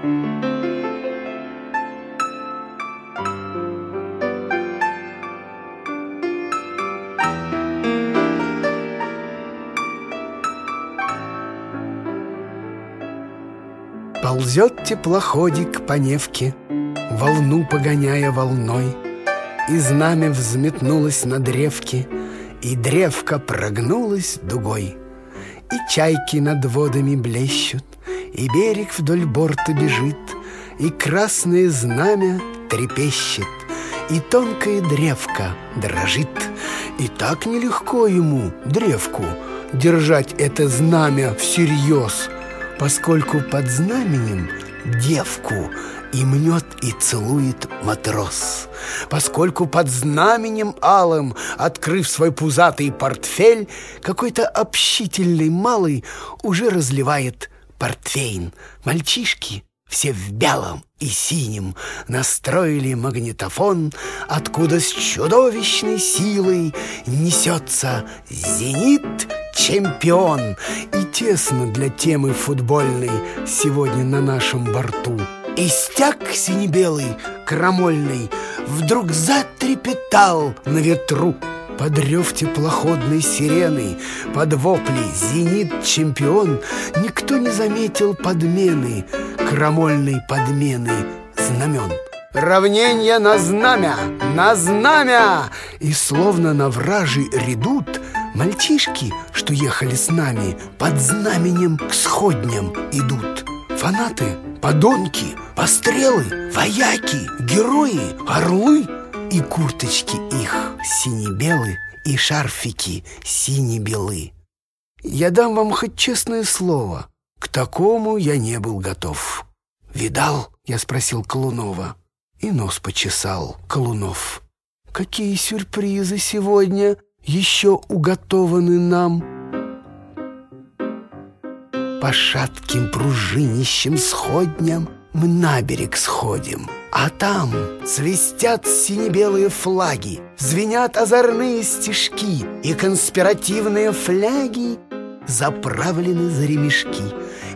Ползет теплоходик по Невке, Волну погоняя волной, И знамя взметнулось на древке, И древко прогнулось дугой. И чайки над водами блещут, И берег вдоль борта бежит, И красное знамя трепещет, И тонкая древка дрожит. И так нелегко ему, древку, Держать это знамя всерьез — поскольку под знаменем девку и мнет, и целует матрос. Поскольку под знаменем алым, открыв свой пузатый портфель, какой-то общительный малый уже разливает портвейн. Мальчишки все в белом и синем настроили магнитофон, откуда с чудовищной силой несется зенит чемпион И тесно для темы футбольной Сегодня на нашем борту. И стяг сине-белый, крамольный Вдруг затрепетал на ветру под рев теплоходной сирены, под вопли «Зенит-чемпион» Никто не заметил подмены, крамольной подмены знамен. Равнение на знамя, на знамя! И словно на вражий редут Мальчишки, что ехали с нами, под знаменем к сходням идут. Фанаты, подонки, пострелы, вояки, герои, орлы и курточки их сине-белы и шарфики сине-белы. Я дам вам хоть честное слово, к такому я не был готов. «Видал?» — я спросил Колунова. И нос почесал Колунов. «Какие сюрпризы сегодня!» еще уготованы нам. По шатким пружинищем сходням мы на берег сходим, а там свистят сине-белые флаги, звенят озорные стишки, и конспиративные фляги заправлены за ремешки.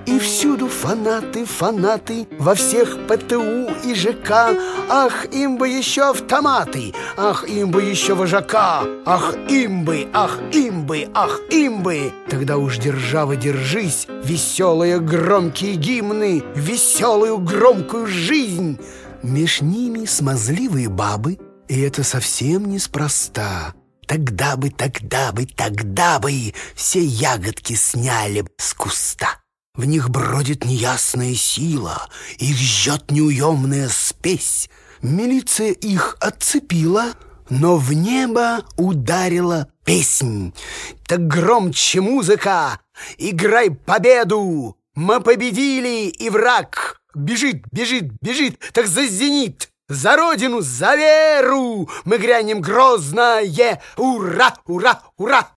И всюду фанаты, фанаты Во всех ПТУ и ЖК Ах, им бы еще автоматы! Ах, им бы еще вожака! Ах, им бы, ах, им бы, ах, им бы! Тогда уж держава держись! Веселые громкие гимны! Веселую громкую жизнь! Меж ними смазливые бабы. И это совсем неспроста Тогда бы, тогда бы, тогда бы Все ягодки сняли с куста в них бродит неясная сила, их жжет неуемная спесь. Милиция их отцепила, но в небо ударила песнь. Так громче музыка, играй победу! Мы победили, и враг бежит, бежит, бежит, так за зенит! За родину, за веру мы грянем грозное! Ура, ура, ура!